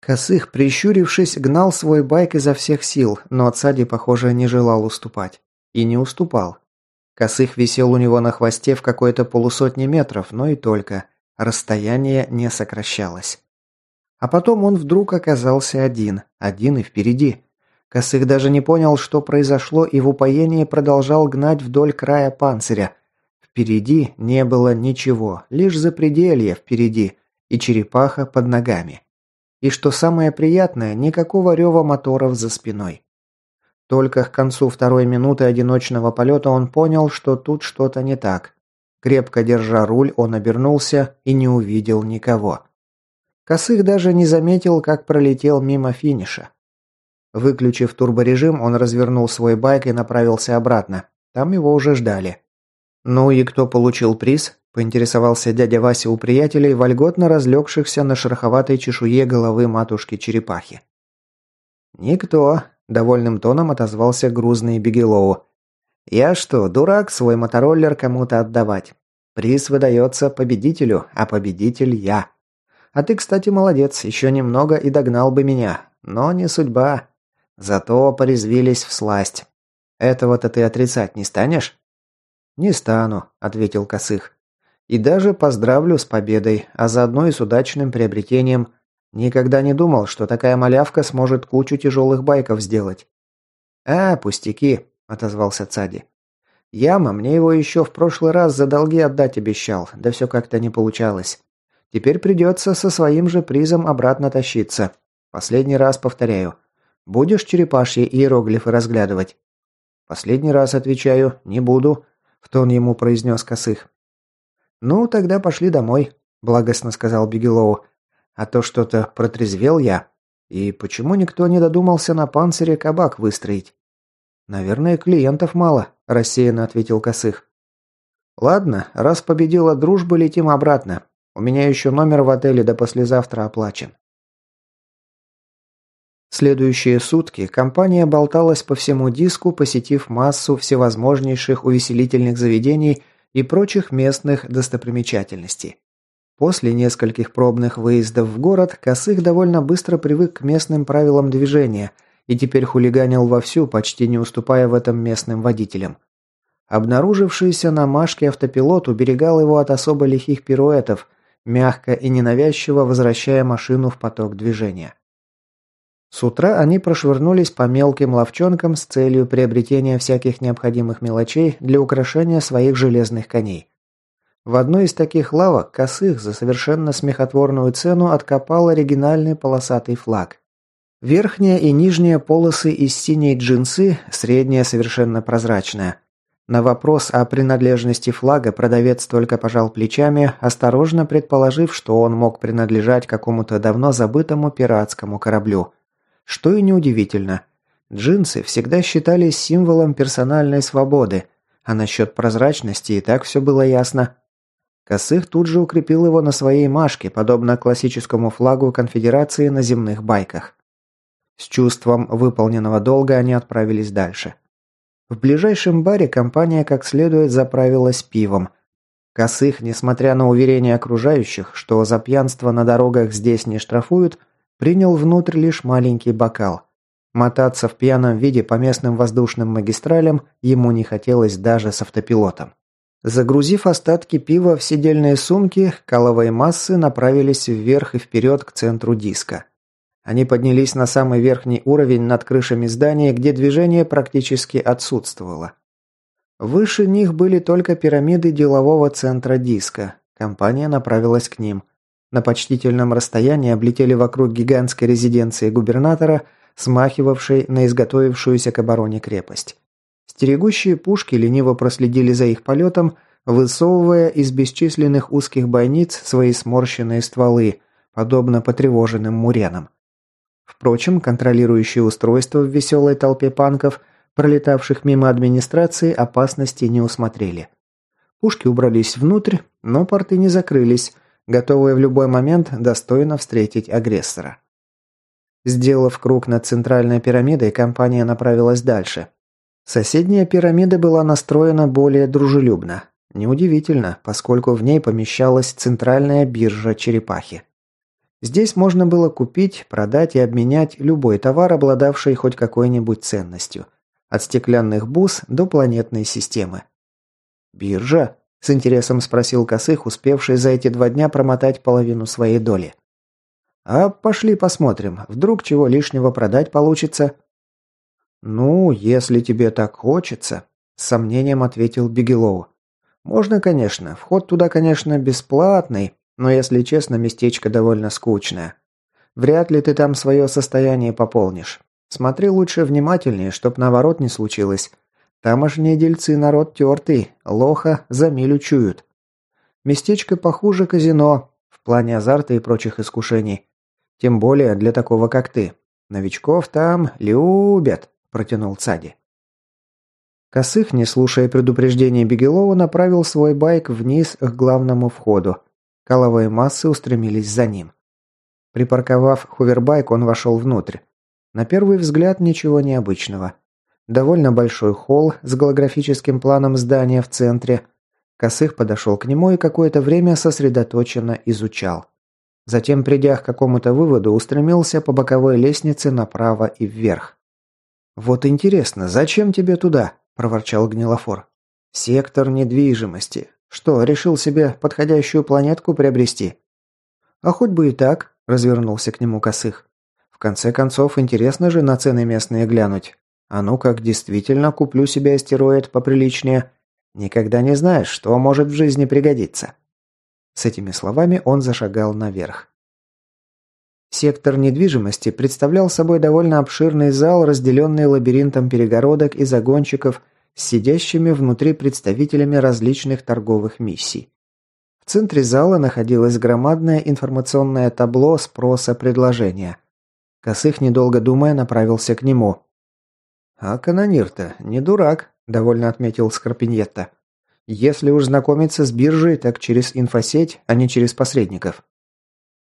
Косых, прищурившись, гнал свой байк изо всех сил, но Цади, похоже, не желал уступать. И не уступал. Косых висел у него на хвосте в какой-то полусотни метров, но и только. Расстояние не сокращалось. А потом он вдруг оказался один, один и впереди. Косых даже не понял, что произошло, и в упоении продолжал гнать вдоль края панциря. Впереди не было ничего, лишь запределье впереди и черепаха под ногами. И что самое приятное, никакого рева моторов за спиной. Только к концу второй минуты одиночного полета он понял, что тут что-то не так. Крепко держа руль, он обернулся и не увидел никого. Косых даже не заметил, как пролетел мимо финиша. Выключив турборежим, он развернул свой байк и направился обратно. Там его уже ждали. «Ну и кто получил приз?» – поинтересовался дядя Вася у приятелей, вольготно разлегшихся на шероховатой чешуе головы матушки-черепахи. «Никто», – довольным тоном отозвался грузный Бигелоу. «Я что, дурак свой мотороллер кому-то отдавать? Приз выдается победителю, а победитель я. А ты, кстати, молодец, еще немного и догнал бы меня. Но не судьба. Зато порезвились в сласть. Этого-то ты отрицать не станешь?» «Не стану», – ответил Косых. «И даже поздравлю с победой, а заодно и с удачным приобретением. Никогда не думал, что такая малявка сможет кучу тяжелых байков сделать». «А, пустяки», – отозвался Цади. «Яма мне его еще в прошлый раз за долги отдать обещал, да все как-то не получалось. Теперь придется со своим же призом обратно тащиться. Последний раз повторяю. Будешь черепашьи иероглифы разглядывать?» «Последний раз отвечаю, не буду», в тон ему произнес Косых. «Ну, тогда пошли домой», – благостно сказал Бигелоу. «А то что-то протрезвел я. И почему никто не додумался на панцире кабак выстроить?» «Наверное, клиентов мало», – рассеянно ответил Косых. «Ладно, раз победила дружба, летим обратно. У меня еще номер в отеле до послезавтра оплачен». Следующие сутки компания болталась по всему диску, посетив массу всевозможнейших увеселительных заведений и прочих местных достопримечательностей. После нескольких пробных выездов в город Косых довольно быстро привык к местным правилам движения и теперь хулиганил вовсю, почти не уступая в этом местным водителям. Обнаружившийся на Машке автопилот уберегал его от особо лихих пируэтов, мягко и ненавязчиво возвращая машину в поток движения. С утра они прошвырнулись по мелким ловчонкам с целью приобретения всяких необходимых мелочей для украшения своих железных коней. В одной из таких лавок косых за совершенно смехотворную цену откопал оригинальный полосатый флаг. Верхняя и нижняя полосы из синей джинсы, средняя совершенно прозрачная. На вопрос о принадлежности флага продавец только пожал плечами, осторожно предположив, что он мог принадлежать какому-то давно забытому пиратскому кораблю – что и неудивительно. Джинсы всегда считались символом персональной свободы, а насчет прозрачности и так все было ясно. Косых тут же укрепил его на своей машке, подобно классическому флагу конфедерации на земных байках. С чувством выполненного долга они отправились дальше. В ближайшем баре компания как следует заправилась пивом. Косых, несмотря на уверения окружающих, что за пьянство на дорогах здесь не штрафуют, Принял внутрь лишь маленький бокал. Мотаться в пьяном виде по местным воздушным магистралям ему не хотелось даже с автопилотом. Загрузив остатки пива в сидельные сумки, каловые массы направились вверх и вперед к центру диска. Они поднялись на самый верхний уровень над крышами здания, где движение практически отсутствовало. Выше них были только пирамиды делового центра диска. Компания направилась к ним. На почтительном расстоянии облетели вокруг гигантской резиденции губернатора, смахивавшей на изготовившуюся к обороне крепость. Стерегущие пушки лениво проследили за их полетом, высовывая из бесчисленных узких бойниц свои сморщенные стволы, подобно потревоженным муренам. Впрочем, контролирующие устройства в веселой толпе панков, пролетавших мимо администрации, опасности не усмотрели. Пушки убрались внутрь, но порты не закрылись, готовые в любой момент достойно встретить агрессора. Сделав круг над центральной пирамидой, компания направилась дальше. Соседняя пирамида была настроена более дружелюбно. Неудивительно, поскольку в ней помещалась центральная биржа черепахи. Здесь можно было купить, продать и обменять любой товар, обладавший хоть какой-нибудь ценностью. От стеклянных бус до планетной системы. «Биржа?» – с интересом спросил Косых, успевший за эти два дня промотать половину своей доли. «А пошли посмотрим, вдруг чего лишнего продать получится?» «Ну, если тебе так хочется», – с сомнением ответил Бигелоу. «Можно, конечно. Вход туда, конечно, бесплатный, но, если честно, местечко довольно скучное. Вряд ли ты там свое состояние пополнишь. Смотри лучше внимательнее, чтоб наоборот не случилось. Тамошние дельцы народ тертый, лоха за милю чуют. Местечко похуже казино, в плане азарта и прочих искушений. Тем более для такого, как ты. Новичков там любят, протянул Цади. Косых, не слушая предупреждения Бегелова, направил свой байк вниз к главному входу. Каловые массы устремились за ним. Припарковав хувербайк, он вошел внутрь. На первый взгляд ничего необычного. Довольно большой холл с голографическим планом здания в центре. Косых подошел к нему и какое-то время сосредоточенно изучал. Затем, придя к какому-то выводу, устремился по боковой лестнице направо и вверх. «Вот интересно, зачем тебе туда?» – проворчал Гнилофор. «Сектор недвижимости. Что, решил себе подходящую планетку приобрести? А хоть бы и так, развернулся к нему Косых. В конце концов, интересно же на цены местные глянуть. А ну как действительно куплю себе астероид поприличнее. Никогда не знаешь, что может в жизни пригодиться. С этими словами он зашагал наверх. Сектор недвижимости представлял собой довольно обширный зал, разделенный лабиринтом перегородок и загончиков с сидящими внутри представителями различных торговых миссий. В центре зала находилось громадное информационное табло спроса-предложения. Косых, недолго думая, направился к нему. «А канонир-то не дурак», – довольно отметил Скорпиньетта. «Если уж знакомиться с биржей, так через инфосеть, а не через посредников».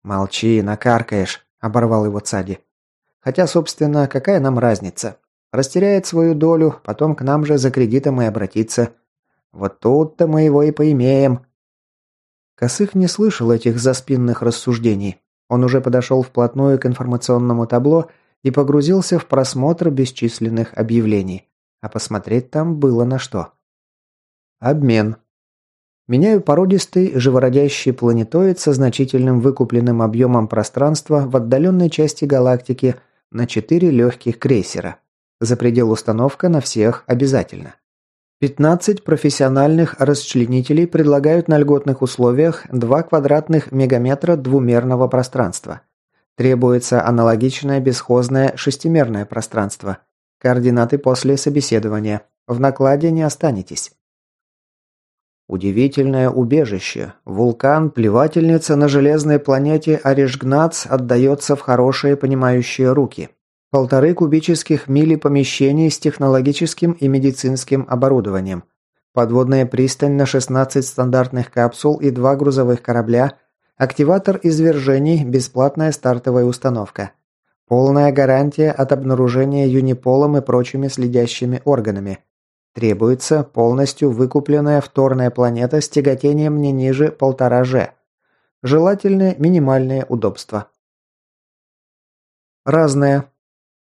«Молчи, накаркаешь», – оборвал его Цади. «Хотя, собственно, какая нам разница? Растеряет свою долю, потом к нам же за кредитом и обратится. Вот тут-то мы его и поимеем». Косых не слышал этих заспинных рассуждений. Он уже подошел вплотную к информационному табло и погрузился в просмотр бесчисленных объявлений. А посмотреть там было на что. Обмен. Меняю породистый, живородящий планетоид со значительным выкупленным объемом пространства в отдаленной части галактики на четыре легких крейсера. За предел установка на всех обязательно. 15 профессиональных расчленителей предлагают на льготных условиях 2 квадратных мегаметра двумерного пространства. Требуется аналогичное бесхозное шестимерное пространство. Координаты после собеседования. В накладе не останетесь. Удивительное убежище. Вулкан, плевательница на железной планете Аришгнац отдается в хорошие понимающие руки. Полторы кубических мили помещений с технологическим и медицинским оборудованием. Подводная пристань на 16 стандартных капсул и два грузовых корабля. Активатор извержений, бесплатная стартовая установка. Полная гарантия от обнаружения юниполом и прочими следящими органами. Требуется полностью выкупленная вторная планета с тяготением не ниже полтора G. Желательны минимальные удобства. Разное.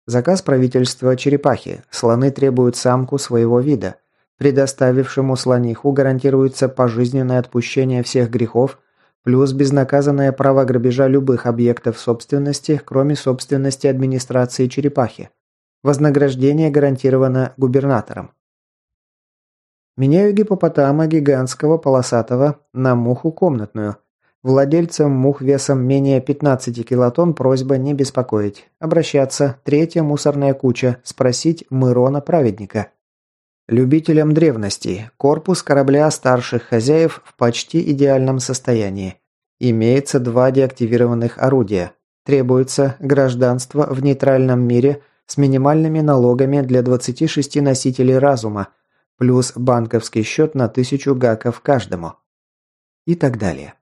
Заказ правительства черепахи. Слоны требуют самку своего вида. Предоставившему слониху гарантируется пожизненное отпущение всех грехов, плюс безнаказанное право грабежа любых объектов собственности, кроме собственности администрации черепахи. Вознаграждение гарантировано губернатором. Меняю гипопотама гигантского полосатого на муху комнатную – Владельцам мух весом менее 15 килотонн просьба не беспокоить. Обращаться, третья мусорная куча, спросить Мырона Праведника. Любителям древностей. Корпус корабля старших хозяев в почти идеальном состоянии. Имеется два деактивированных орудия. Требуется гражданство в нейтральном мире с минимальными налогами для 26 носителей разума, плюс банковский счет на 1000 гаков каждому. И так далее.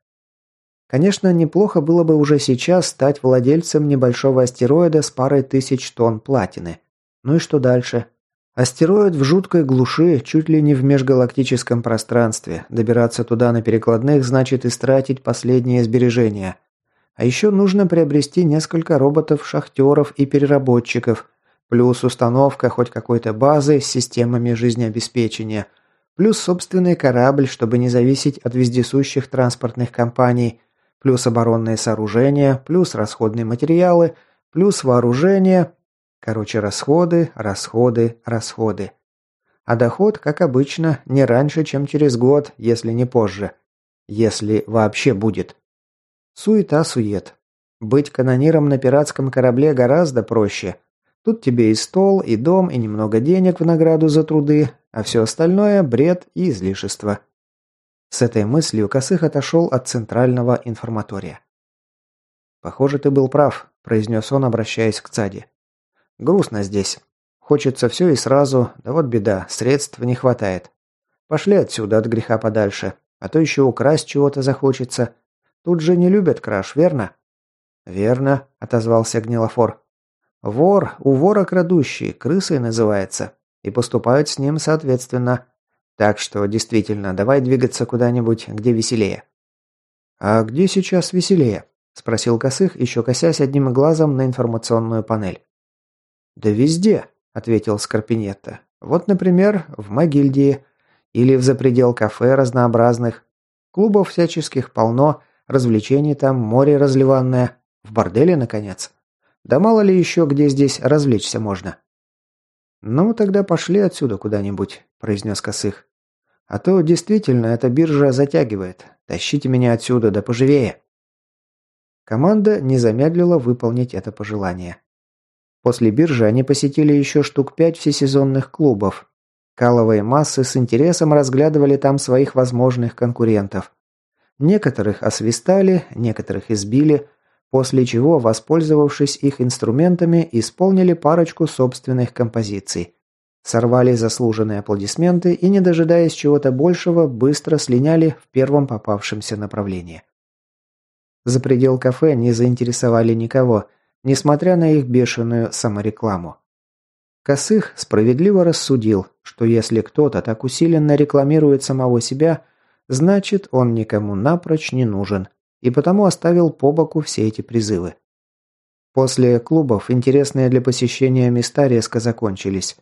Конечно, неплохо было бы уже сейчас стать владельцем небольшого астероида с парой тысяч тонн платины. Ну и что дальше? Астероид в жуткой глуши, чуть ли не в межгалактическом пространстве. Добираться туда на перекладных значит истратить последние сбережения. А еще нужно приобрести несколько роботов-шахтеров и переработчиков, плюс установка хоть какой-то базы с системами жизнеобеспечения, плюс собственный корабль, чтобы не зависеть от вездесущих транспортных компаний, плюс оборонные сооружения, плюс расходные материалы, плюс вооружение. Короче, расходы, расходы, расходы. А доход, как обычно, не раньше, чем через год, если не позже. Если вообще будет. Суета-сует. Быть канониром на пиратском корабле гораздо проще. Тут тебе и стол, и дом, и немного денег в награду за труды, а все остальное – бред и излишество. С этой мыслью Косых отошел от центрального информатория. «Похоже, ты был прав», – произнес он, обращаясь к Цади. «Грустно здесь. Хочется все и сразу, да вот беда, средств не хватает. Пошли отсюда, от греха подальше, а то еще украсть чего-то захочется. Тут же не любят краж, верно?» «Верно», — отозвался Гнилофор. «Вор, у вора крадущий, крысой называется, и поступают с ним соответственно. Так что, действительно, давай двигаться куда-нибудь, где веселее». «А где сейчас веселее?» – спросил Косых, еще косясь одним глазом на информационную панель. «Да везде», – ответил Скорпинетто. «Вот, например, в Могильдии или в запредел кафе разнообразных. Клубов всяческих полно, Развлечений там, море разливанное. В борделе, наконец. Да мало ли еще, где здесь развлечься можно. «Ну, тогда пошли отсюда куда-нибудь», – произнес Косых. «А то действительно эта биржа затягивает. Тащите меня отсюда, да поживее». Команда не замедлила выполнить это пожелание. После биржи они посетили еще штук пять всесезонных клубов. Каловые массы с интересом разглядывали там своих возможных конкурентов. Некоторых освистали, некоторых избили, после чего, воспользовавшись их инструментами, исполнили парочку собственных композиций. Сорвали заслуженные аплодисменты и, не дожидаясь чего-то большего, быстро слиняли в первом попавшемся направлении. За предел кафе не заинтересовали никого, несмотря на их бешеную саморекламу. Косых справедливо рассудил, что если кто-то так усиленно рекламирует самого себя – Значит, он никому напрочь не нужен, и потому оставил по боку все эти призывы. После клубов интересные для посещения места резко закончились.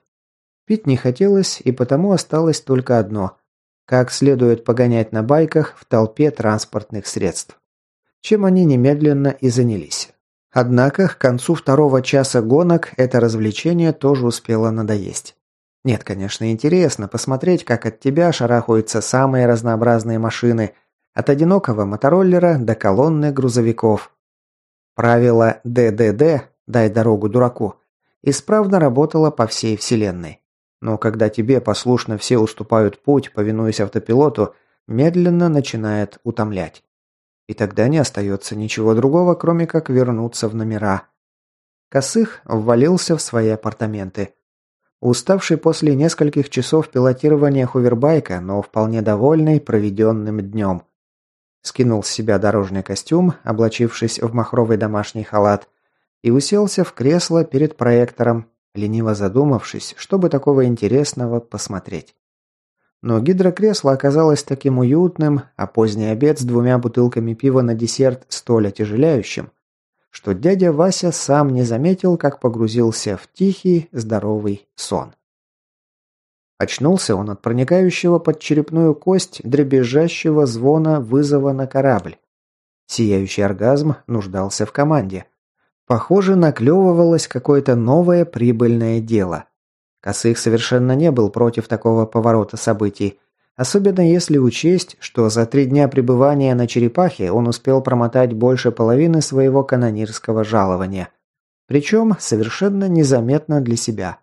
Пить не хотелось, и потому осталось только одно – как следует погонять на байках в толпе транспортных средств. Чем они немедленно и занялись. Однако к концу второго часа гонок это развлечение тоже успело надоесть. Нет, конечно, интересно посмотреть, как от тебя шарахаются самые разнообразные машины, от одинокого мотороллера до колонны грузовиков. Правило ДДД «дай дорогу дураку» исправно работало по всей вселенной. Но когда тебе послушно все уступают путь, повинуясь автопилоту, медленно начинает утомлять. И тогда не остается ничего другого, кроме как вернуться в номера. Косых ввалился в свои апартаменты – Уставший после нескольких часов пилотирования хувербайка, но вполне довольный проведенным днем. Скинул с себя дорожный костюм, облачившись в махровый домашний халат, и уселся в кресло перед проектором, лениво задумавшись, чтобы такого интересного посмотреть. Но гидрокресло оказалось таким уютным, а поздний обед с двумя бутылками пива на десерт столь отяжеляющим, что дядя Вася сам не заметил, как погрузился в тихий, здоровый сон. Очнулся он от проникающего под черепную кость дребезжащего звона вызова на корабль. Сияющий оргазм нуждался в команде. Похоже, наклевывалось какое-то новое прибыльное дело. Косых совершенно не был против такого поворота событий, Особенно если учесть, что за три дня пребывания на черепахе он успел промотать больше половины своего канонирского жалования. Причем совершенно незаметно для себя.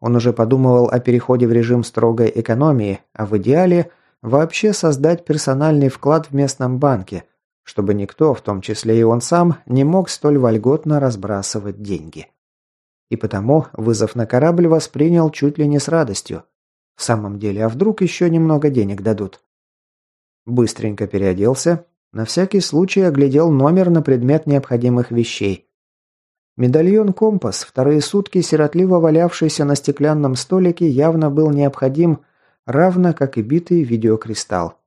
Он уже подумывал о переходе в режим строгой экономии, а в идеале вообще создать персональный вклад в местном банке, чтобы никто, в том числе и он сам, не мог столь вольготно разбрасывать деньги. И потому вызов на корабль воспринял чуть ли не с радостью – в самом деле, а вдруг еще немного денег дадут? Быстренько переоделся, на всякий случай оглядел номер на предмет необходимых вещей. Медальон-компас, вторые сутки сиротливо валявшийся на стеклянном столике, явно был необходим, равно как и битый видеокристалл.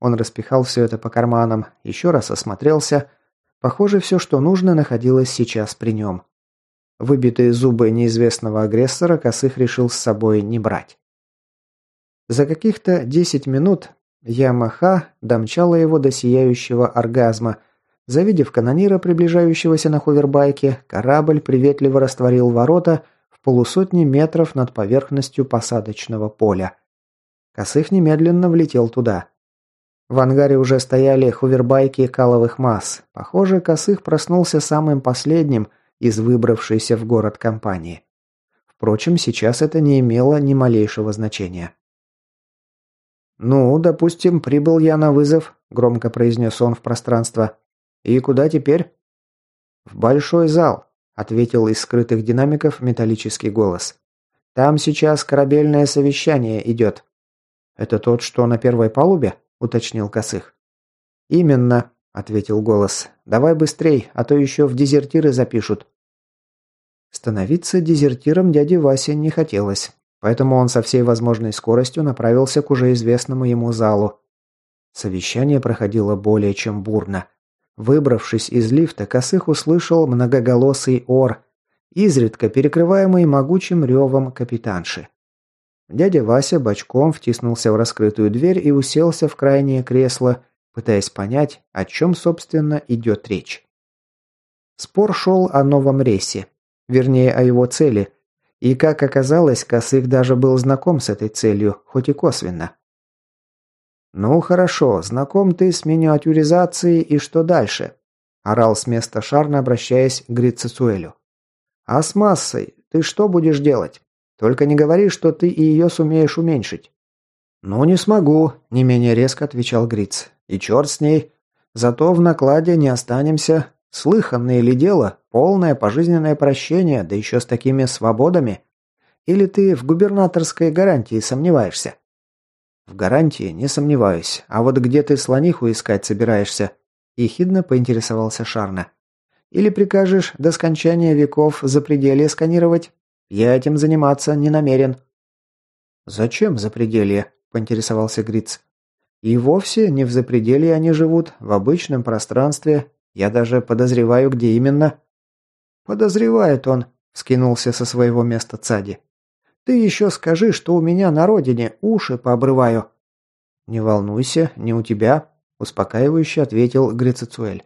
Он распихал все это по карманам, еще раз осмотрелся, Похоже, все, что нужно, находилось сейчас при нем. Выбитые зубы неизвестного агрессора Косых решил с собой не брать. За каких-то 10 минут Ямаха домчала его до сияющего оргазма. Завидев канонира, приближающегося на ховербайке, корабль приветливо растворил ворота в полусотни метров над поверхностью посадочного поля. Косых немедленно влетел туда. В ангаре уже стояли хувербайки каловых масс. Похоже, Косых проснулся самым последним из выбравшейся в город компании. Впрочем, сейчас это не имело ни малейшего значения. «Ну, допустим, прибыл я на вызов», – громко произнес он в пространство. «И куда теперь?» «В большой зал», – ответил из скрытых динамиков металлический голос. «Там сейчас корабельное совещание идет». «Это тот, что на первой палубе?» – уточнил Косых. «Именно», – ответил голос. «Давай быстрей, а то еще в дезертиры запишут». Становиться дезертиром дяде Васе не хотелось, поэтому он со всей возможной скоростью направился к уже известному ему залу. Совещание проходило более чем бурно. Выбравшись из лифта, Косых услышал многоголосый ор, изредка перекрываемый могучим ревом капитанши. Дядя Вася бочком втиснулся в раскрытую дверь и уселся в крайнее кресло, пытаясь понять, о чем, собственно, идет речь. Спор шел о новом рейсе, вернее, о его цели, и, как оказалось, Косых даже был знаком с этой целью, хоть и косвенно. «Ну хорошо, знаком ты с миниатюризацией, и что дальше?» – орал с места Шарна, обращаясь к Грицесуэлю. «А с массой ты что будешь делать?» Только не говори, что ты и ее сумеешь уменьшить». «Ну, не смогу», – не менее резко отвечал Гриц. «И черт с ней. Зато в накладе не останемся. Слыханное ли дело? Полное пожизненное прощение, да еще с такими свободами? Или ты в губернаторской гарантии сомневаешься?» «В гарантии не сомневаюсь. А вот где ты слониху искать собираешься?» – ехидно поинтересовался Шарна. «Или прикажешь до скончания веков за пределы сканировать?» Я этим заниматься не намерен». «Зачем запределье?» – поинтересовался Гриц. «И вовсе не в запределье они живут, в обычном пространстве. Я даже подозреваю, где именно». «Подозревает он», – скинулся со своего места Цади. «Ты еще скажи, что у меня на родине уши пообрываю». «Не волнуйся, не у тебя», – успокаивающе ответил Грицецуэль.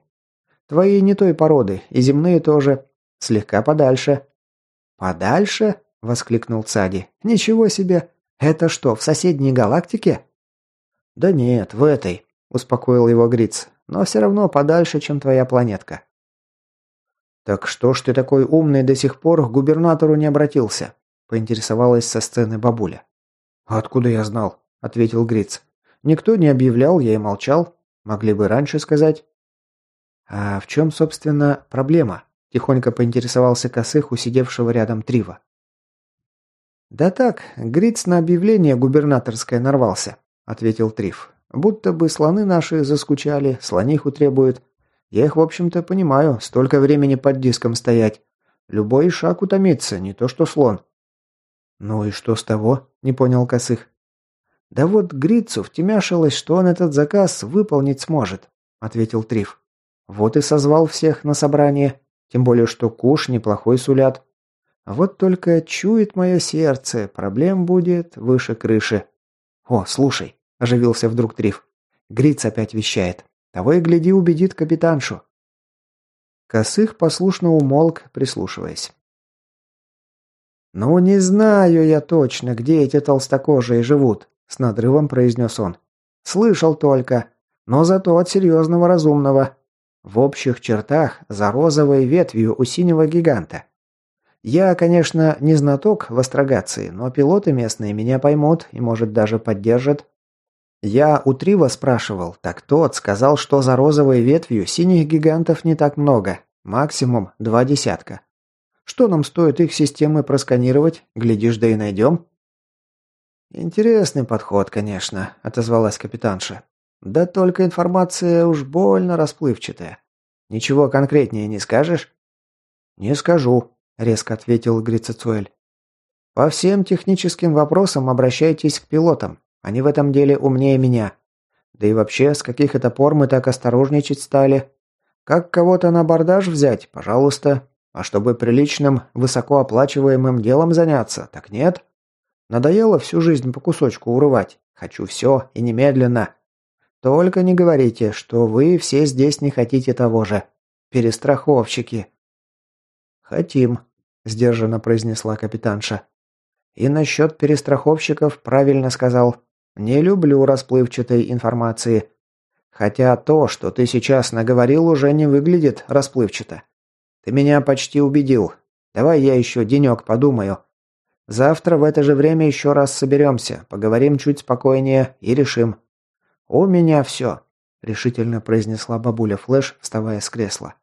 «Твои не той породы, и земные тоже. Слегка подальше. «Подальше?» – воскликнул Цади. «Ничего себе! Это что, в соседней галактике?» «Да нет, в этой», – успокоил его Гриц. «Но все равно подальше, чем твоя планетка». «Так что ж ты такой умный до сих пор к губернатору не обратился?» – поинтересовалась со сцены бабуля. «Откуда я знал?» – ответил Гриц. «Никто не объявлял, я и молчал. Могли бы раньше сказать». «А в чем, собственно, проблема?» Тихонько поинтересовался Косых у сидевшего рядом Трива. «Да так, Гриц на объявление губернаторское нарвался», — ответил Трив. «Будто бы слоны наши заскучали, слониху требуют. Я их, в общем-то, понимаю, столько времени под диском стоять. Любой шаг утомится, не то что слон». «Ну и что с того?» – не понял Косых. «Да вот Грицу втемяшилось, что он этот заказ выполнить сможет», – ответил Трив. «Вот и созвал всех на собрание. Тем более, что куш неплохой сулят. А вот только чует мое сердце, проблем будет выше крыши. О, слушай, оживился вдруг Триф. Гриц опять вещает. Того и гляди, убедит капитаншу. Косых послушно умолк, прислушиваясь. «Ну, не знаю я точно, где эти толстокожие живут», — с надрывом произнес он. «Слышал только, но зато от серьезного разумного. В общих чертах за розовой ветвью у синего гиганта. Я, конечно, не знаток в астрогации, но пилоты местные меня поймут и, может, даже поддержат. Я у Трива спрашивал, так тот сказал, что за розовой ветвью синих гигантов не так много, максимум два десятка. Что нам стоит их системы просканировать? Глядишь, да и найдем. «Интересный подход, конечно», — отозвалась капитанша. Да только информация уж больно расплывчатая. Ничего конкретнее не скажешь? Не скажу, резко ответил Грицецуэль. По всем техническим вопросам обращайтесь к пилотам. Они в этом деле умнее меня. Да и вообще, с каких это пор мы так осторожничать стали? Как кого-то на абордаж взять, пожалуйста. А чтобы приличным, высокооплачиваемым делом заняться, так нет. Надоело всю жизнь по кусочку урывать. Хочу все и немедленно. Только не говорите, что вы все здесь не хотите того же. Перестраховщики. Хотим, сдержанно произнесла капитанша. И насчет перестраховщиков правильно сказал. Не люблю расплывчатой информации. Хотя то, что ты сейчас наговорил, уже не выглядит расплывчато. Ты меня почти убедил. Давай я еще денек подумаю. Завтра в это же время еще раз соберемся, поговорим чуть спокойнее и решим. У меня все, решительно произнесла бабуля Флэш, вставая с кресла.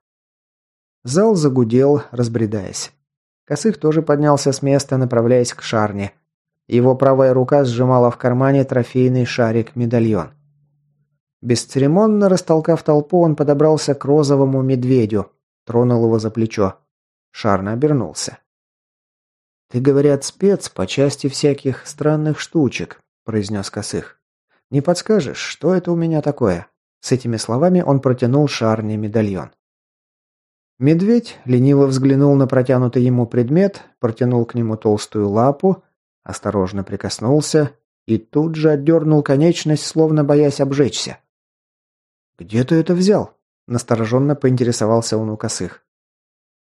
Зал загудел, разбредаясь. Косых тоже поднялся с места, направляясь к шарне. Его правая рука сжимала в кармане трофейный шарик-медальон. Бесцеремонно растолкав толпу, он подобрался к розовому медведю, тронул его за плечо. Шарна обернулся. «Ты, говорят, спец по части всяких странных штучек», – произнес Косых. «Не подскажешь, что это у меня такое?» С этими словами он протянул Шарне медальон. Медведь лениво взглянул на протянутый ему предмет, протянул к нему толстую лапу, осторожно прикоснулся и тут же отдернул конечность, словно боясь обжечься. «Где ты это взял?» – настороженно поинтересовался он у косых.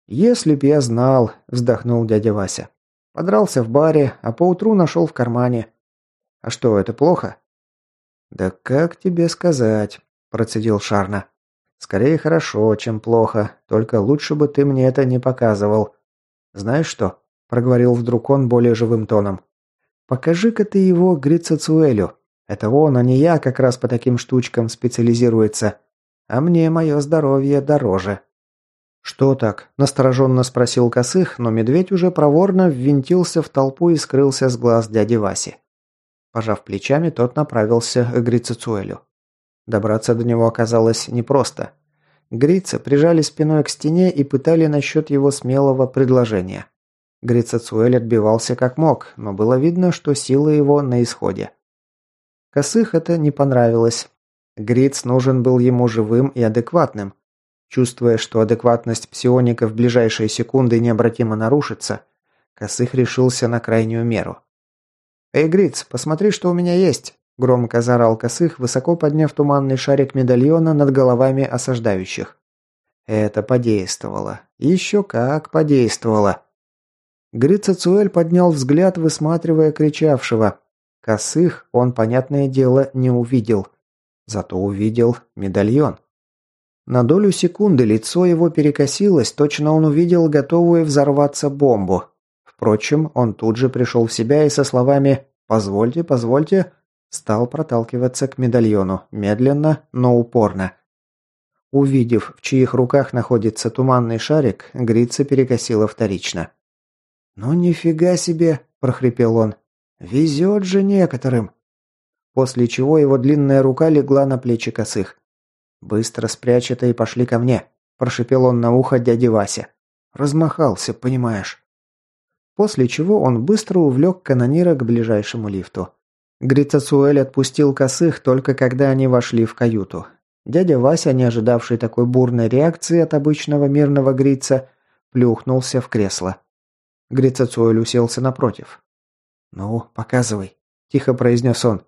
«Если б я знал», – вздохнул дядя Вася. «Подрался в баре, а поутру нашел в кармане. А что, это плохо?» «Да как тебе сказать?» – процедил Шарна. «Скорее хорошо, чем плохо, только лучше бы ты мне это не показывал. Знаешь что?» – проговорил вдруг он более живым тоном. «Покажи-ка ты его Грицацуэлю. Это он, а не я, как раз по таким штучкам специализируется. А мне мое здоровье дороже». «Что так?» – настороженно спросил Косых, но медведь уже проворно ввинтился в толпу и скрылся с глаз дяди Васи. Пожав плечами, тот направился к Грицецуэлю. Добраться до него оказалось непросто. Грица прижали спиной к стене и пытали насчет его смелого предложения. Грицецуэль отбивался как мог, но было видно, что сила его на исходе. Косых это не понравилось. Гриц нужен был ему живым и адекватным. Чувствуя, что адекватность псионика в ближайшие секунды необратимо нарушится, Косых решился на крайнюю меру. «Эй, Гриц, посмотри, что у меня есть!» Громко заорал Косых, высоко подняв туманный шарик медальона над головами осаждающих. Это подействовало. Еще как подействовало. Грицацуэль поднял взгляд, высматривая кричавшего, Косых он, понятное дело, не увидел. Зато увидел медальон. На долю секунды лицо его перекосилось, точно он увидел готовую взорваться бомбу. Впрочем, он тут же пришел в себя и со словами «Позвольте, позвольте» стал проталкиваться к медальону, медленно, но упорно. Увидев, в чьих руках находится туманный шарик, Грица перекосила вторично. «Ну нифига себе!» – прохрипел он. Везет же некоторым. После чего его длинная рука легла на плечи косых. «Быстро спрячь это и пошли ко мне», – прошипел он на ухо дяде Вася. Размахался, понимаешь. После чего он быстро увлек канонира к ближайшему лифту. Грицацуэль отпустил косых только когда они вошли в каюту. Дядя Вася, не ожидавший такой бурной реакции от обычного мирного Грица, плюхнулся в кресло. Грицацуэль уселся напротив. «Ну, показывай», – тихо произнес он.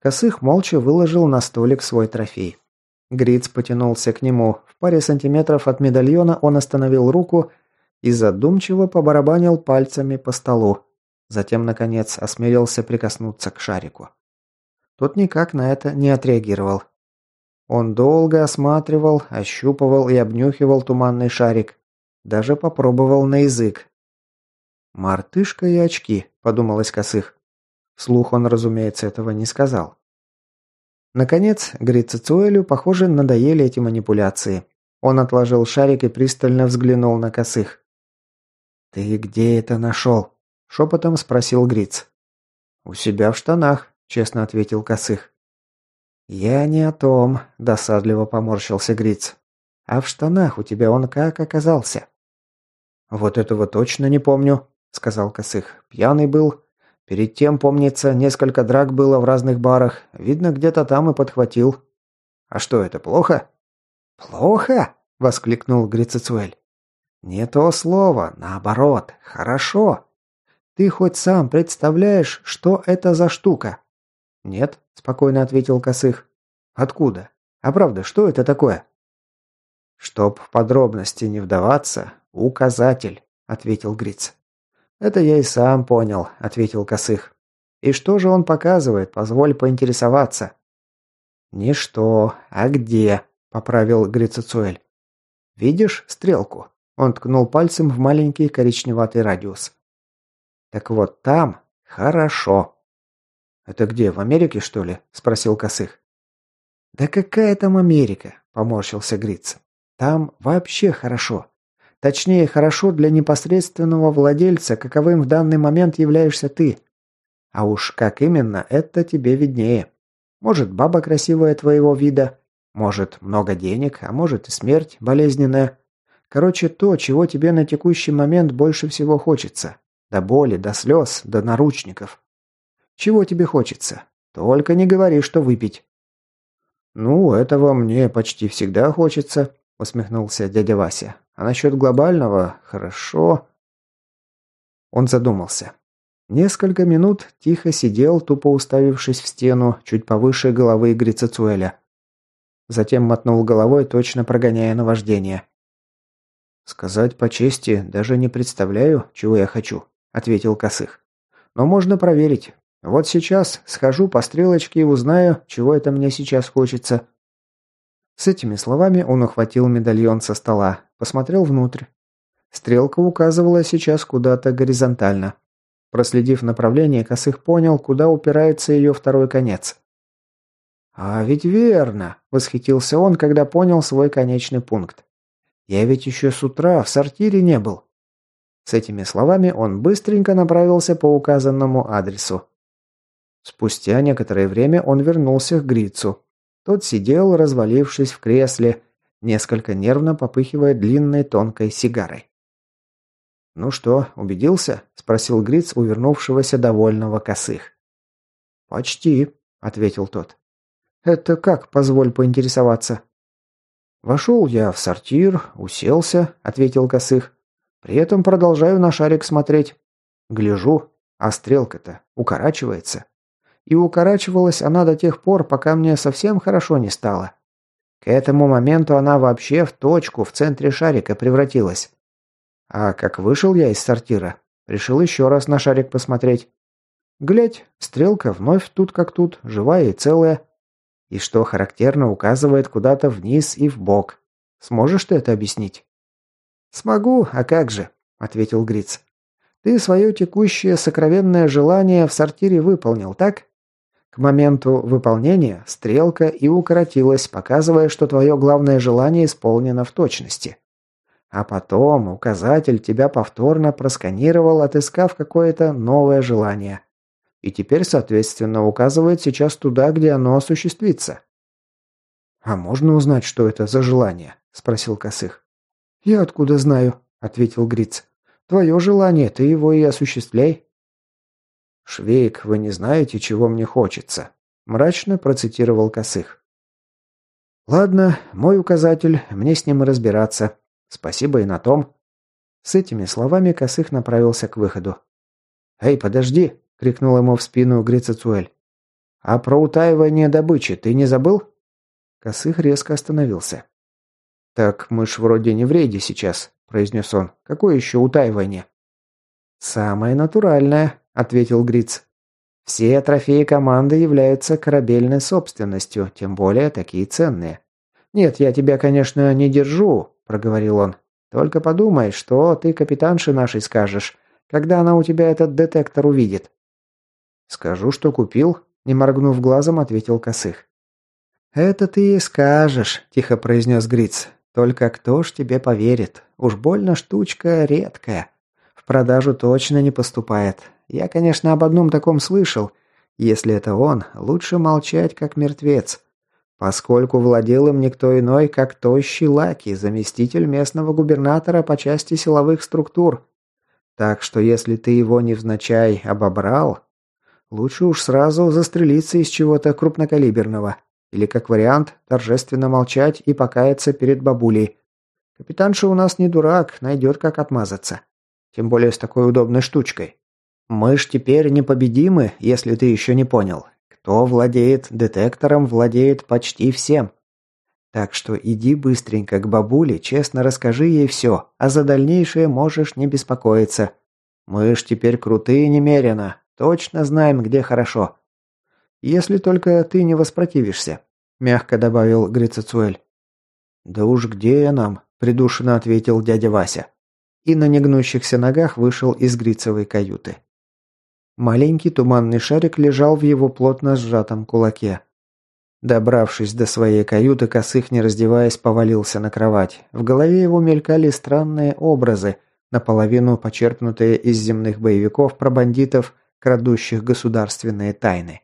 Косых молча выложил на столик свой трофей. Гриц потянулся к нему. В паре сантиметров от медальона он остановил руку и задумчиво побарабанил пальцами по столу. Затем, наконец, осмелился прикоснуться к шарику. Тот никак на это не отреагировал. Он долго осматривал, ощупывал и обнюхивал туманный шарик. Даже попробовал на язык, «Мартышка и очки», – подумалось Косых. Слух он, разумеется, этого не сказал. Наконец, Грицецуэлю, похоже, надоели эти манипуляции. Он отложил шарик и пристально взглянул на Косых. «Ты где это нашел?» – шепотом спросил Гриц. «У себя в штанах», – честно ответил Косых. «Я не о том», – досадливо поморщился Гриц. «А в штанах у тебя он как оказался?» «Вот этого точно не помню», – сказал Косых. «Пьяный был. Перед тем, помнится, несколько драк было в разных барах. Видно, где-то там и подхватил. А что, это плохо?» «Плохо?» – воскликнул Грицецуэль. «Не то слово, наоборот, хорошо. Ты хоть сам представляешь, что это за штука?» «Нет», – спокойно ответил Косых. «Откуда? А правда, что это такое?» «Чтоб в подробности не вдаваться, указатель», – ответил Гриц. «Это я и сам понял», – ответил Косых. «И что же он показывает? Позволь поинтересоваться». «Не что, а где?» – поправил Грицецуэль. «Видишь стрелку?» Он ткнул пальцем в маленький коричневатый радиус. «Так вот там хорошо». «Это где, в Америке, что ли?» – спросил Косых. «Да какая там Америка?» – поморщился Гриц. «Там вообще хорошо. Точнее, хорошо для непосредственного владельца, каковым в данный момент являешься ты. А уж как именно, это тебе виднее. Может, баба красивая твоего вида, может, много денег, а может и смерть болезненная. Короче, то, чего тебе на текущий момент больше всего хочется. До боли, до слез, до наручников. Чего тебе хочется? Только не говори, что выпить. «Ну, этого мне почти всегда хочется», — усмехнулся дядя Вася. «А насчет глобального? Хорошо». Он задумался. Несколько минут тихо сидел, тупо уставившись в стену, чуть повыше головы Грицецуэля. Затем мотнул головой, точно прогоняя наваждение. «Сказать по чести, даже не представляю, чего я хочу», — ответил Косых. «Но можно проверить. Вот сейчас схожу по стрелочке и узнаю, чего это мне сейчас хочется». С этими словами он ухватил медальон со стола, посмотрел внутрь. Стрелка указывала сейчас куда-то горизонтально. Проследив направление, Косых понял, куда упирается ее второй конец. «А ведь верно!» – восхитился он, когда понял свой конечный пункт. «Я ведь еще с утра в сортире не был». С этими словами он быстренько направился по указанному адресу. Спустя некоторое время он вернулся к Грицу. Тот сидел, развалившись в кресле, несколько нервно попыхивая длинной тонкой сигарой. «Ну что, убедился?» – спросил Гриц у вернувшегося довольного косых. «Почти», – ответил тот. «Это как, позволь поинтересоваться?» «Вошел я в сортир, уселся», – ответил косых. «При этом продолжаю на шарик смотреть. Гляжу, а стрелка-то укорачивается. И укорачивалась она до тех пор, пока мне совсем хорошо не стало. К этому моменту она вообще в точку в центре шарика превратилась. А как вышел я из сортира, решил еще раз на шарик посмотреть. Глядь, стрелка вновь тут как тут, живая и целая. И что характерно, указывает куда-то вниз и в бок. Сможешь ты это объяснить? Смогу, а как же, ответил Гриц. Ты свое текущее сокровенное желание в сортире выполнил, так? К моменту выполнения стрелка и укоротилась, показывая, что твое главное желание исполнено в точности. А потом указатель тебя повторно просканировал, отыскав какое-то новое желание. И теперь, соответственно, указывает сейчас туда, где оно осуществится. «А можно узнать, что это за желание?» – спросил Косых. «Я откуда знаю?» – ответил Гриц. «Твое желание, ты его и осуществляй». «Швейк, вы не знаете, чего мне хочется», – мрачно процитировал Косых. «Ладно, мой указатель, мне с ним и разбираться. Спасибо и на том. С этими словами Косых направился к выходу. «Эй, подожди!» – крикнул ему в спину Грицецуэль. «А про утаивание добычи ты не забыл?» Косых резко остановился. «Так мы ж вроде не в рейде сейчас», – произнес он. «Какое еще утаивание?» «Самое натуральное», – ответил Гриц. «Все трофеи команды являются корабельной собственностью, тем более такие ценные. Нет, я тебя, конечно, не держу, проговорил он. «Только подумай, что ты капитанше нашей скажешь, когда она у тебя этот детектор увидит». «Скажу, что купил», – не моргнув глазом, ответил Косых. «Это ты и скажешь», – тихо произнес Гриц. «Только кто ж тебе поверит? Уж больно штучка редкая. В продажу точно не поступает. Я, конечно, об одном таком слышал. Если это он, лучше молчать, как мертвец поскольку владел им никто иной, как Тощий Лаки, заместитель местного губернатора по части силовых структур. Так что если ты его невзначай обобрал, лучше уж сразу застрелиться из чего-то крупнокалиберного. Или, как вариант, торжественно молчать и покаяться перед бабулей. Капитанша у нас не дурак, найдет, как отмазаться. Тем более с такой удобной штучкой. Мы ж теперь непобедимы, если ты еще не понял. Кто владеет детектором, владеет почти всем. Так что иди быстренько к бабуле, честно расскажи ей все, а за дальнейшее можешь не беспокоиться. Мы ж теперь крутые немерено, точно знаем, где хорошо. Если только ты не воспротивишься», – мягко добавил Грицецуэль. «Да уж где я нам?» – придушенно ответил дядя Вася. И на негнущихся ногах вышел из Грицевой каюты. Маленький туманный шарик лежал в его плотно сжатом кулаке. Добравшись до своей каюты, Косых, не раздеваясь, повалился на кровать. В голове его мелькали странные образы, наполовину почерпнутые из земных боевиков про бандитов, крадущих государственные тайны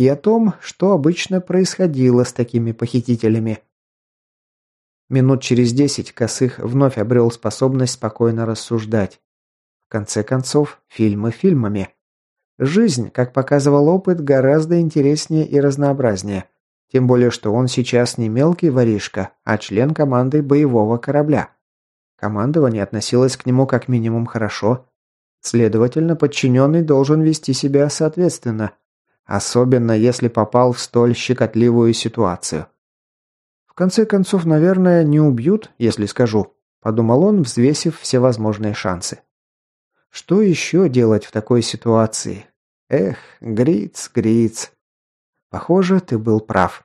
и о том, что обычно происходило с такими похитителями. Минут через десять Косых вновь обрел способность спокойно рассуждать. В конце концов, фильмы фильмами. Жизнь, как показывал опыт, гораздо интереснее и разнообразнее. Тем более, что он сейчас не мелкий воришка, а член команды боевого корабля. Командование относилось к нему как минимум хорошо. Следовательно, подчиненный должен вести себя соответственно. Особенно, если попал в столь щекотливую ситуацию. В конце концов, наверное, не убьют, если скажу, подумал он, взвесив все возможные шансы. Что еще делать в такой ситуации? Эх, Гриц, Гриц. Похоже, ты был прав.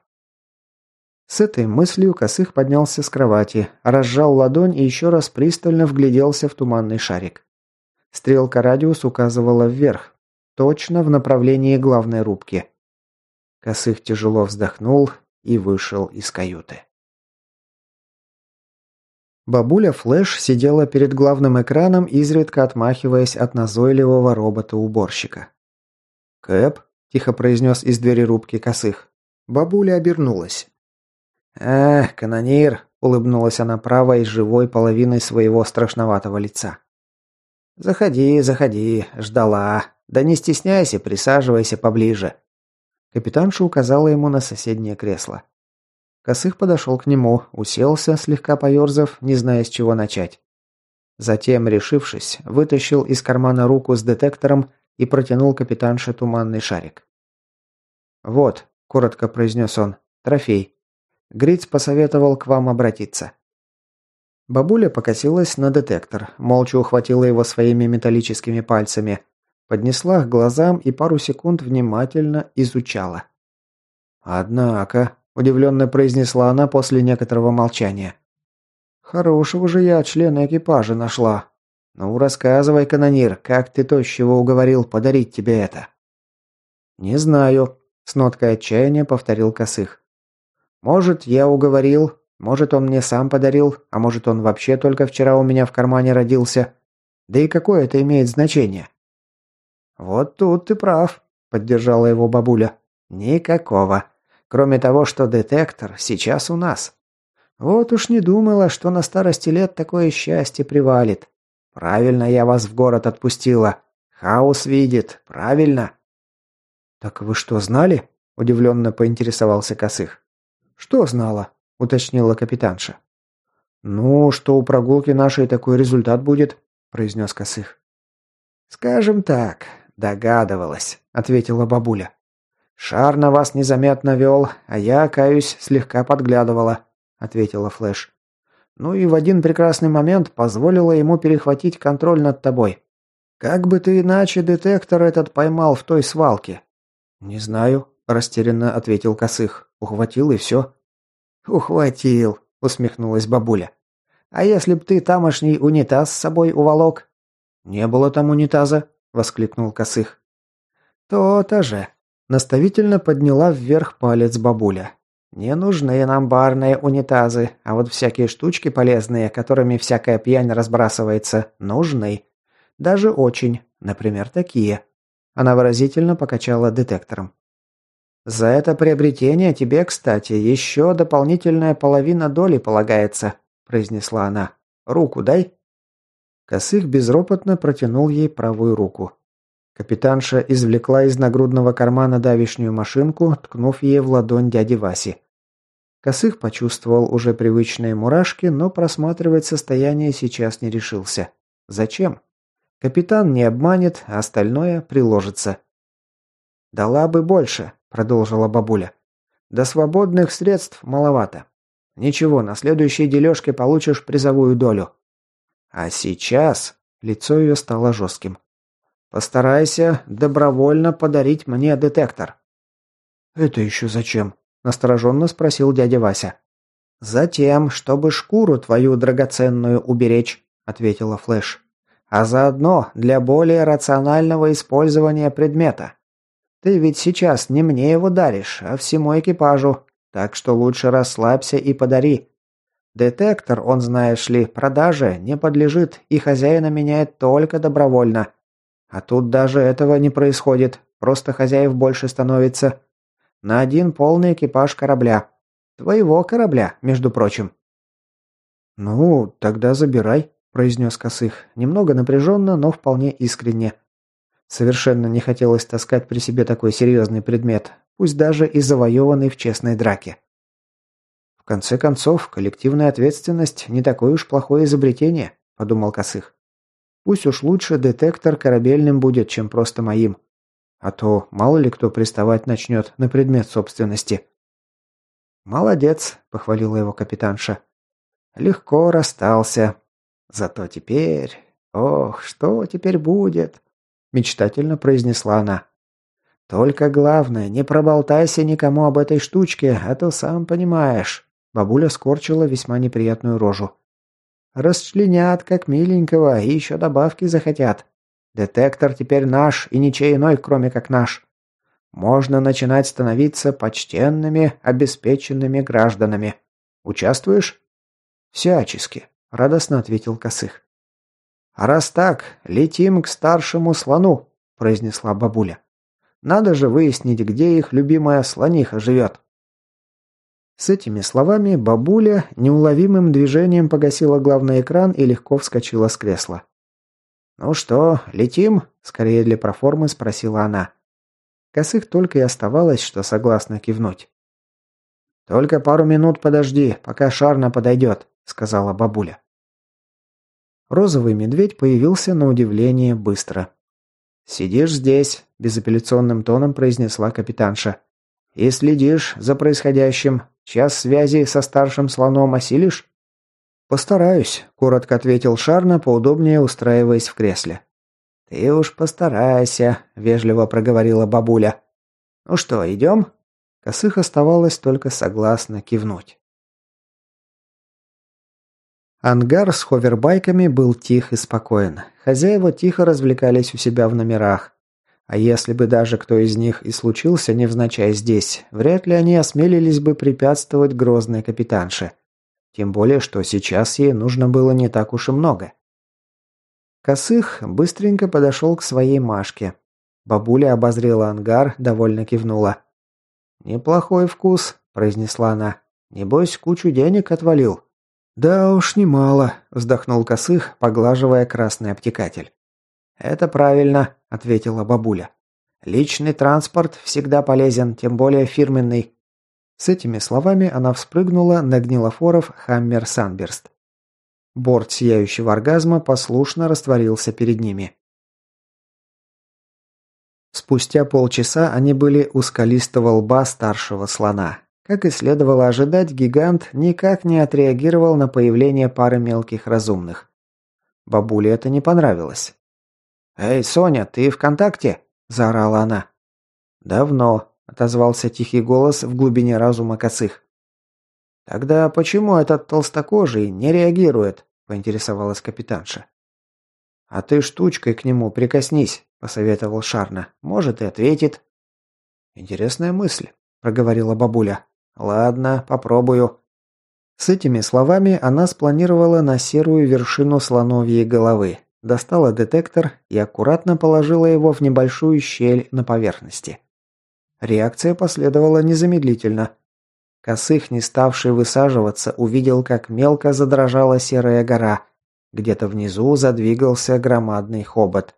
С этой мыслью Косых поднялся с кровати, разжал ладонь и еще раз пристально вгляделся в туманный шарик. Стрелка радиус указывала вверх, Точно в направлении главной рубки. Косых тяжело вздохнул и вышел из каюты. Бабуля Флэш сидела перед главным экраном, изредка отмахиваясь от назойливого робота-уборщика. «Кэп», – тихо произнес из двери рубки Косых. Бабуля обернулась. «Эх, канонир», – улыбнулась она правой живой половиной своего страшноватого лица. «Заходи, заходи, ждала. Да не стесняйся, присаживайся поближе». Капитанша указала ему на соседнее кресло. Косых подошел к нему, уселся, слегка поерзав, не зная, с чего начать. Затем, решившись, вытащил из кармана руку с детектором и протянул капитанше туманный шарик. «Вот», – коротко произнес он, – «трофей. Гриц посоветовал к вам обратиться». Бабуля покосилась на детектор, молча ухватила его своими металлическими пальцами, поднесла к глазам и пару секунд внимательно изучала. «Однако», – удивленно произнесла она после некоторого молчания. «Хорошего же я члена экипажа нашла. Ну, рассказывай, канонир, как ты тощего уговорил подарить тебе это?» «Не знаю», – с ноткой отчаяния повторил Косых. «Может, я уговорил, может, он мне сам подарил, а может, он вообще только вчера у меня в кармане родился. Да и какое это имеет значение?» «Вот тут ты прав», – поддержала его бабуля. «Никакого. Кроме того, что детектор сейчас у нас. Вот уж не думала, что на старости лет такое счастье привалит. Правильно я вас в город отпустила. Хаос видит. Правильно». «Так вы что, знали?» – удивленно поинтересовался Косых. «Что знала?» – уточнила капитанша. «Ну, что у прогулки нашей такой результат будет», – произнес Косых. «Скажем так, догадывалась», – ответила бабуля. «Шар на вас незаметно вел, а я, каюсь, слегка подглядывала», – ответила Флэш. «Ну и в один прекрасный момент позволила ему перехватить контроль над тобой. Как бы ты иначе детектор этот поймал в той свалке?» «Не знаю», – растерянно ответил Косых. «Ухватил и все». «Ухватил», — усмехнулась бабуля. «А если б ты тамошний унитаз с собой уволок?» «Не было там унитаза», — воскликнул Косых. «То-то же», — наставительно подняла вверх палец бабуля. «Не нужны нам барные унитазы, а вот всякие штучки полезные, которыми всякая пьянь разбрасывается, нужны. Даже очень. Например, такие». Она выразительно покачала детектором. «За это приобретение тебе, кстати, еще дополнительная половина доли полагается», – произнесла она. «Руку дай». Косых безропотно протянул ей правую руку. Капитанша извлекла из нагрудного кармана давишнюю машинку, ткнув ей в ладонь дяди Васи. Косых почувствовал уже привычные мурашки, но просматривать состояние сейчас не решился. Зачем? Капитан не обманет, а остальное приложится. «Дала бы больше», – продолжила бабуля. «До свободных средств маловато. Ничего, на следующей дележке получишь призовую долю». А сейчас лицо ее стало жестким. Постарайся добровольно подарить мне детектор». «Это еще зачем?» – настороженно спросил дядя Вася. «Затем, чтобы шкуру твою драгоценную уберечь», – ответила Флэш. «А заодно для более рационального использования предмета. Ты ведь сейчас не мне его даришь, а всему экипажу, так что лучше расслабься и подари. Детектор, он, знаешь ли, продаже не подлежит и хозяина меняет только добровольно. А тут даже этого не происходит, просто хозяев больше становится. На один полный экипаж корабля. Твоего корабля, между прочим. «Ну, тогда забирай», – произнес Косых, немного напряженно, но вполне искренне. Совершенно не хотелось таскать при себе такой серьезный предмет, пусть даже и завоеванный в честной драке. В конце концов, коллективная ответственность не такое уж плохое изобретение, подумал Косых. Пусть уж лучше детектор корабельным будет, чем просто моим. А то мало ли кто приставать начнет на предмет собственности. «Молодец», — похвалила его капитанша. «Легко расстался. Зато теперь... Ох, что теперь будет?» Мечтательно произнесла она. «Только главное, не проболтайся никому об этой штучке, а то сам понимаешь». Бабуля скорчила весьма неприятную рожу. Расчленят, как миленького, и еще добавки захотят. Детектор теперь наш и ничей иной, кроме как наш. Можно начинать становиться почтенными, обеспеченными гражданами. Участвуешь? Всячески, радостно ответил Косых. А раз так, летим к старшему слону, произнесла бабуля. Надо же выяснить, где их любимая слониха живет. С этими словами бабуля неуловимым движением погасила главный экран и легко вскочила с кресла. «Ну что, летим?» – скорее для проформы спросила она. Косых только и оставалось, что согласно кивнуть. «Только пару минут подожди, пока Шарна подойдет», – сказала бабуля. Розовый медведь появился на удивление быстро. «Сидишь здесь», – безапелляционным тоном произнесла капитанша. «И следишь за происходящим. Час связи со старшим слоном осилишь?» «Постараюсь», – коротко ответил Шарна, поудобнее устраиваясь в кресле. «Ты уж постарайся», – вежливо проговорила бабуля. «Ну что, идем?» Косых оставалось только согласно кивнуть. Ангар с ховербайками был тих и спокоен. Хозяева тихо развлекались у себя в номерах. А если бы даже кто из них и случился невзначай здесь, вряд ли они осмелились бы препятствовать грозной капитанше. Тем более, что сейчас ей нужно было не так уж и много. Косых быстренько подошел к своей Машке. Бабуля обозрела ангар, довольно кивнула. «Неплохой вкус», – произнесла она. «Небось, кучу денег отвалил». «Да уж, немало», – вздохнул Косых, поглаживая красный обтекатель. «Это правильно», – ответила бабуля. «Личный транспорт всегда полезен, тем более фирменный». С этими словами она вспрыгнула на гнилофоров «Хаммер Санберст». Борт сияющего оргазма послушно растворился перед ними. Спустя полчаса они были у скалистого лба старшего слона. Как и следовало ожидать, гигант никак не отреагировал на появление пары мелких разумных. Бабуле это не понравилось. «Эй, Соня, ты ВКонтакте?» – заорала она. «Давно», – отозвался тихий голос в глубине разума косых. «Тогда почему этот толстокожий не реагирует?» – поинтересовалась капитанша. «А ты штучкой к нему прикоснись», – посоветовал Шарна. «Может, и ответит». «Интересная мысль», – проговорила бабуля. «Ладно, попробую». С этими словами она спланировала на серую вершину слоновьей головы, достала детектор и аккуратно положила его в небольшую щель на поверхности. Реакция последовала незамедлительно. Косых, не ставший высаживаться, увидел, как мелко задрожала серая гора. Где-то внизу задвигался громадный хобот.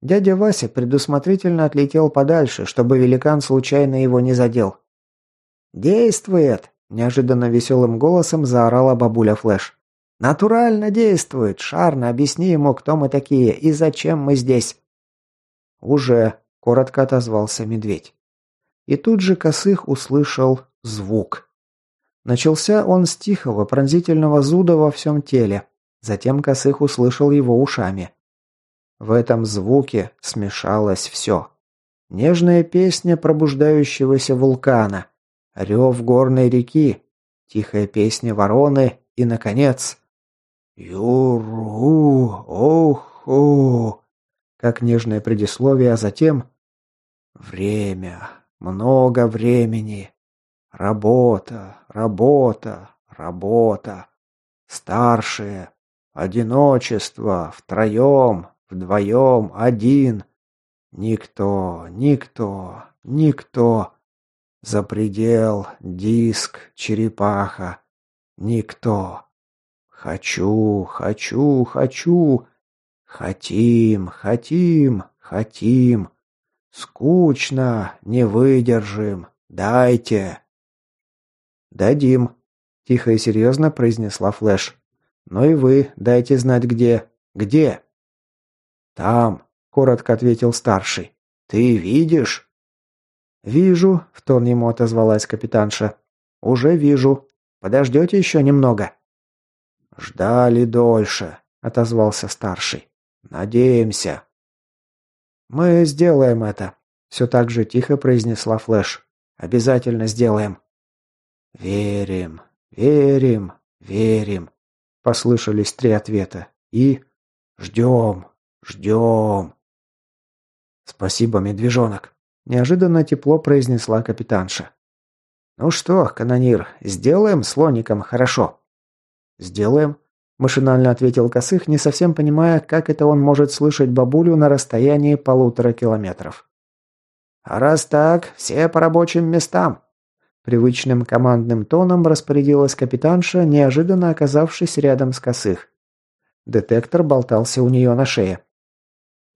Дядя Вася предусмотрительно отлетел подальше, чтобы великан случайно его не задел. «Действует!» – неожиданно веселым голосом заорала бабуля Флэш. «Натурально действует! Шарно, объясни ему, кто мы такие и зачем мы здесь!» «Уже!» – коротко отозвался медведь. И тут же Косых услышал звук. Начался он с тихого, пронзительного зуда во всем теле. Затем Косых услышал его ушами. В этом звуке смешалось все. Нежная песня пробуждающегося вулкана, рев горной реки, тихая песня вороны и, наконец, «Юру, оху», как нежное предисловие, а затем «Время, много времени, работа, работа, работа, старшие, одиночество, втроем, Вдвоем, один. Никто, никто, никто. За предел, диск, черепаха. Никто. Хочу, хочу, хочу. Хотим, хотим, хотим. Скучно, не выдержим. Дайте. Дадим, тихо и серьезно произнесла Флэш. Но и вы дайте знать где. Где? «Там», — коротко ответил старший. «Ты видишь?» «Вижу», — в тон ему отозвалась капитанша. «Уже вижу. Подождете еще немного?» «Ждали дольше», — отозвался старший. «Надеемся». «Мы сделаем это», — все так же тихо произнесла Флэш. «Обязательно сделаем». «Верим, верим, верим», — послышались три ответа. «И ждем, Ждем. Спасибо, медвежонок. Неожиданно тепло произнесла капитанша. Ну что, канонир, сделаем слоником хорошо? Сделаем. Машинально ответил Косых, не совсем понимая, как это он может слышать бабулю на расстоянии полутора километров. «А раз так, все по рабочим местам!» Привычным командным тоном распорядилась капитанша, неожиданно оказавшись рядом с Косых. Детектор болтался у нее на шее.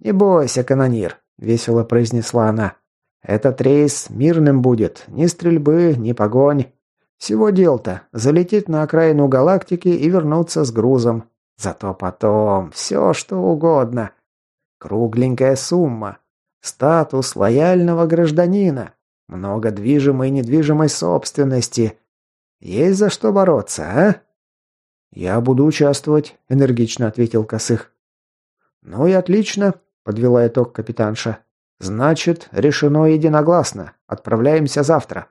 «Не бойся, канонир», — весело произнесла она. «Этот рейс мирным будет. Ни стрельбы, ни погонь. Всего дел-то — залететь на окраину галактики и вернуться с грузом. Зато потом все, что угодно. Кругленькая сумма. Статус лояльного гражданина. Много движимой и недвижимой собственности. Есть за что бороться, а?» «Я буду участвовать», — энергично ответил Косых. «Ну и отлично», – подвела итог капитанша. «Значит, решено единогласно. Отправляемся завтра».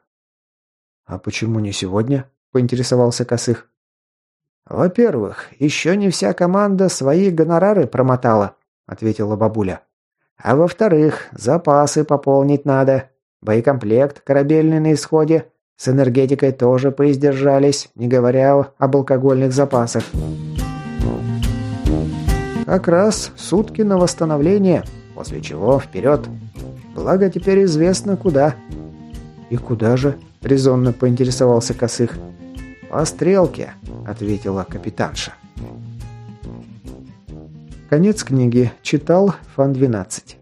«А почему не сегодня?» – поинтересовался Косых. «Во-первых, еще не вся команда свои гонорары промотала», – ответила бабуля. «А во-вторых, запасы пополнить надо. Боекомплект корабельный на исходе. С энергетикой тоже поиздержались, не говоря об алкогольных запасах». Как раз сутки на восстановление, после чего вперед. Благо теперь известно куда. И куда же? Резонно поинтересовался Косых. По стрелке, ответила капитанша. Конец книги. Читал Фан 12.